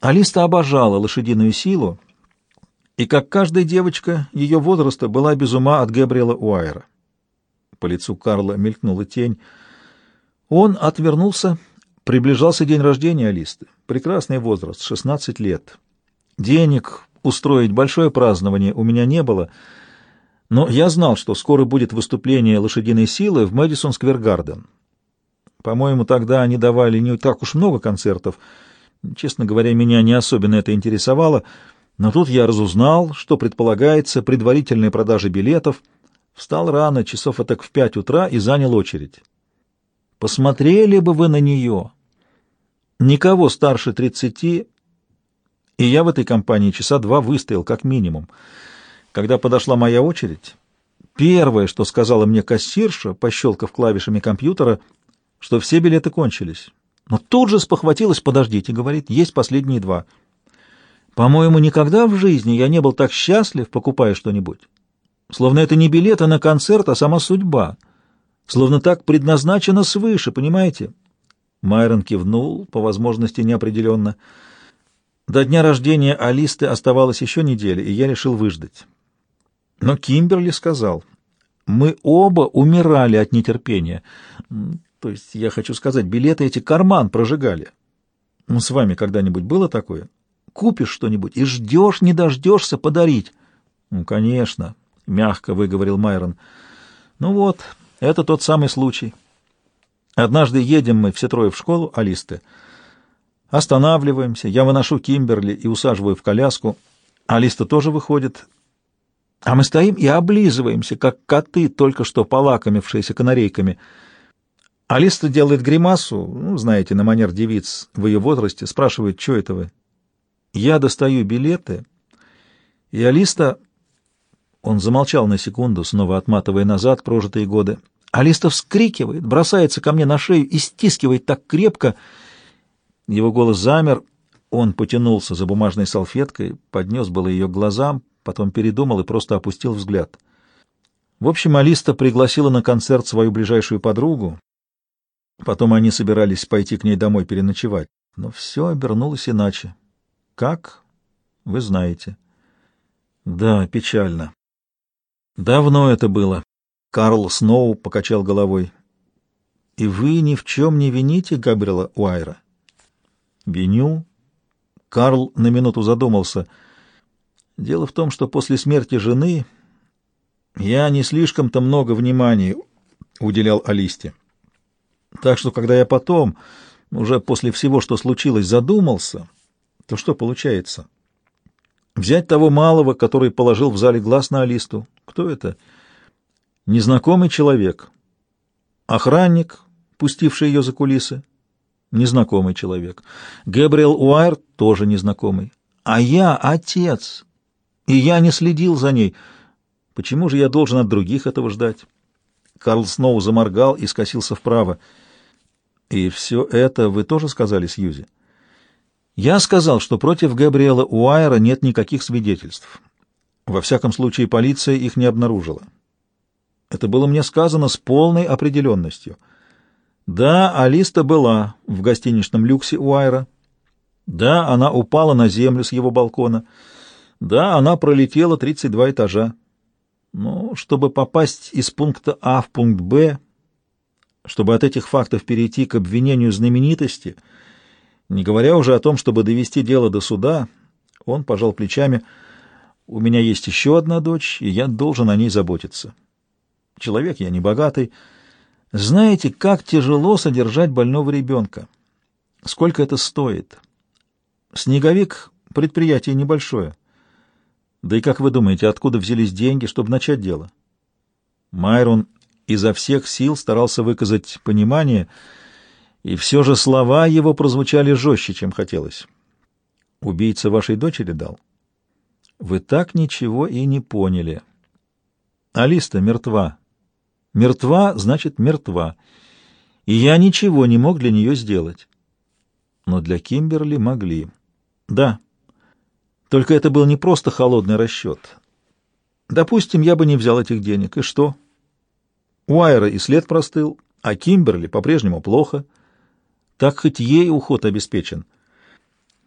Алиста обожала лошадиную силу, и, как каждая девочка ее возраста, была без ума от Габриэла Уайера. По лицу Карла мелькнула тень. Он отвернулся. Приближался день рождения Алисты. Прекрасный возраст, 16 лет. Денег устроить большое празднование у меня не было, но я знал, что скоро будет выступление лошадиной силы в Мэдисон Сквер Гарден. По-моему, тогда они давали не так уж много концертов. Честно говоря, меня не особенно это интересовало, но тут я разузнал, что предполагается предварительная продажа билетов. Встал рано, часов так в пять утра, и занял очередь. Посмотрели бы вы на нее. Никого старше тридцати, и я в этой компании часа два выстоял, как минимум. Когда подошла моя очередь, первое, что сказала мне кассирша, пощелкав клавишами компьютера, что все билеты кончились. Но тут же спохватилась, подождите, говорит, есть последние два. По-моему, никогда в жизни я не был так счастлив, покупая что-нибудь. Словно это не билет, а на концерт, а сама судьба — Словно так предназначено свыше, понимаете? Майрон кивнул, по возможности неопределенно. До дня рождения Алисты оставалось еще неделя, и я решил выждать. Но Кимберли сказал, мы оба умирали от нетерпения. То есть, я хочу сказать, билеты эти карман прожигали. Ну, с вами когда-нибудь было такое? Купишь что-нибудь и ждешь, не дождешься подарить. Ну, конечно, — мягко выговорил Майрон. Ну вот, это тот самый случай. Однажды едем мы все трое в школу, Алисты. Останавливаемся, я выношу Кимберли и усаживаю в коляску. Алиста тоже выходит. А мы стоим и облизываемся, как коты, только что полакомившиеся канарейками. Алиста делает гримасу, ну, знаете, на манер девиц в ее возрасте, спрашивает, что это вы. Я достаю билеты, и Алиста он замолчал на секунду, снова отматывая назад прожитые годы. Алиста вскрикивает, бросается ко мне на шею и стискивает так крепко. Его голос замер, он потянулся за бумажной салфеткой, поднес было ее к глазам, потом передумал и просто опустил взгляд. В общем, Алиста пригласила на концерт свою ближайшую подругу. Потом они собирались пойти к ней домой переночевать. Но все обернулось иначе. Как? Вы знаете. Да, печально. Давно это было. Карл Сноу покачал головой. И вы ни в чем не вините Габриэла Уайра? Виню? Карл на минуту задумался. Дело в том, что после смерти жены я не слишком-то много внимания уделял Алисте. Так что, когда я потом, уже после всего, что случилось, задумался, то что получается? Взять того малого, который положил в зале глаз на Алисту. Кто это? Незнакомый человек. Охранник, пустивший ее за кулисы. Незнакомый человек. Гэбриэл Уайр тоже незнакомый. А я отец, и я не следил за ней. Почему же я должен от других этого ждать? Карл снова заморгал и скосился вправо. И все это вы тоже сказали Сьюзи? Я сказал, что против Габриэла Уайера нет никаких свидетельств. Во всяком случае, полиция их не обнаружила. Это было мне сказано с полной определенностью. Да, Алиста была в гостиничном люксе Уайра. Да, она упала на землю с его балкона. Да, она пролетела 32 этажа. Но чтобы попасть из пункта А в пункт Б, чтобы от этих фактов перейти к обвинению знаменитости, не говоря уже о том, чтобы довести дело до суда, он пожал плечами — у меня есть еще одна дочь, и я должен о ней заботиться. Человек я не богатый. Знаете, как тяжело содержать больного ребенка? Сколько это стоит? Снеговик — предприятие небольшое. Да и как вы думаете, откуда взялись деньги, чтобы начать дело? Майрон изо всех сил старался выказать понимание, и все же слова его прозвучали жестче, чем хотелось. Убийца вашей дочери дал? — вы так ничего и не поняли. Алиста мертва. Мертва значит мертва. И я ничего не мог для нее сделать. Но для Кимберли могли. Да. Только это был не просто холодный расчет. Допустим, я бы не взял этих денег. И что? У Айра и след простыл, а Кимберли по-прежнему плохо. Так хоть ей уход обеспечен.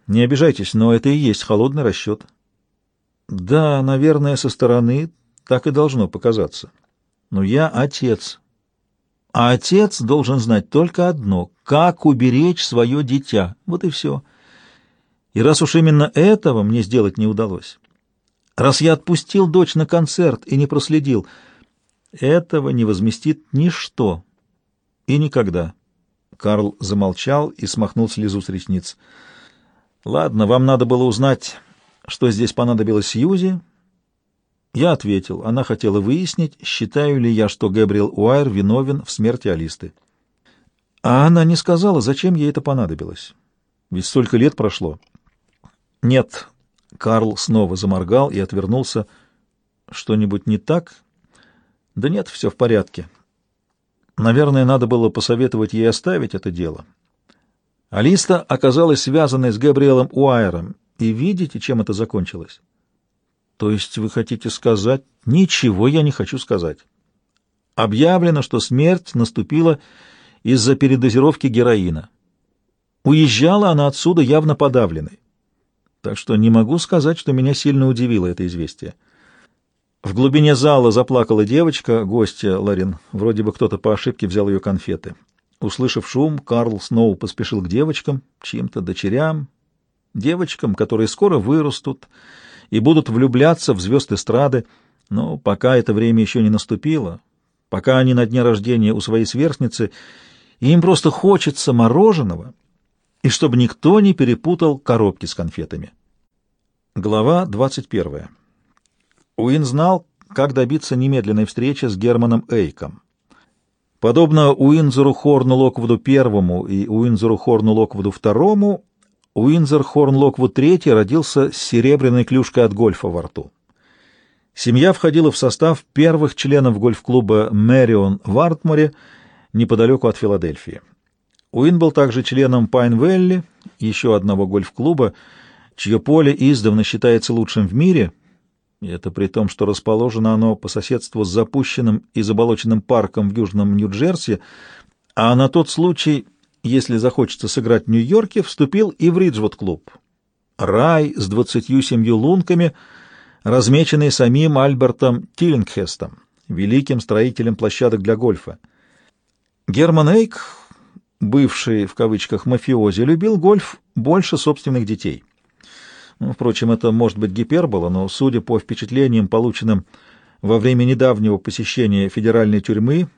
Не обижайтесь, но это и есть холодный расчет. Да, наверное, со стороны так и должно показаться. Но я отец. А отец должен знать только одно — как уберечь свое дитя. Вот и все. И раз уж именно этого мне сделать не удалось, раз я отпустил дочь на концерт и не проследил, этого не возместит ничто и никогда. Карл замолчал и смахнул слезу с ресниц. «Ладно, вам надо было узнать, что здесь понадобилось Сьюзи». Я ответил. Она хотела выяснить, считаю ли я, что Гэбриэл Уайр виновен в смерти Алисты. А она не сказала, зачем ей это понадобилось. Ведь столько лет прошло. «Нет». Карл снова заморгал и отвернулся. «Что-нибудь не так?» «Да нет, все в порядке. Наверное, надо было посоветовать ей оставить это дело. Алиста оказалась связанной с Габриэлом Уайером, и видите, чем это закончилось? То есть вы хотите сказать? Ничего я не хочу сказать. Объявлено, что смерть наступила из-за передозировки героина. Уезжала она отсюда явно подавленной. Так что не могу сказать, что меня сильно удивило это известие. В глубине зала заплакала девочка, гостья Ларин. Вроде бы кто-то по ошибке взял ее конфеты. Услышав шум, Карл снова поспешил к девочкам, чьим-то дочерям, девочкам, которые скоро вырастут и будут влюбляться в звезд эстрады, но пока это время еще не наступило, пока они на дне рождения у своей сверстницы, им просто хочется мороженого, и чтобы никто не перепутал коробки с конфетами. Глава двадцать первая. Уин знал, как добиться немедленной встречи с Германом Эйком. Подобно Уинзеру Хорну Локвуду первому и Уинзеру Хорну Локвуду второму, Уинзер Хорн Локвуд третий родился с серебряной клюшкой от гольфа во рту. Семья входила в состав первых членов гольф-клуба «Мэрион» в Артморе, неподалеку от Филадельфии. Уин был также членом Пайн-Велли, еще одного гольф-клуба, чье поле издавна считается лучшим в мире — и это при том, что расположено оно по соседству с запущенным и заболоченным парком в Южном Нью-Джерси, а на тот случай, если захочется сыграть в Нью-Йорке, вступил и в Риджвуд-клуб. Рай с двадцатью семью лунками, размеченный самим Альбертом Тиллингхестом, великим строителем площадок для гольфа. Герман Эйк, бывший в кавычках мафиози, любил гольф больше собственных детей. Ну, впрочем, это может быть гипербола, но, судя по впечатлениям, полученным во время недавнего посещения федеральной тюрьмы,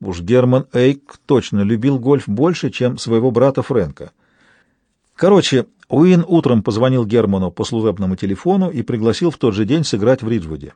уж Герман Эйк точно любил гольф больше, чем своего брата Фрэнка. Короче, Уин утром позвонил Герману по служебному телефону и пригласил в тот же день сыграть в Риджвуде.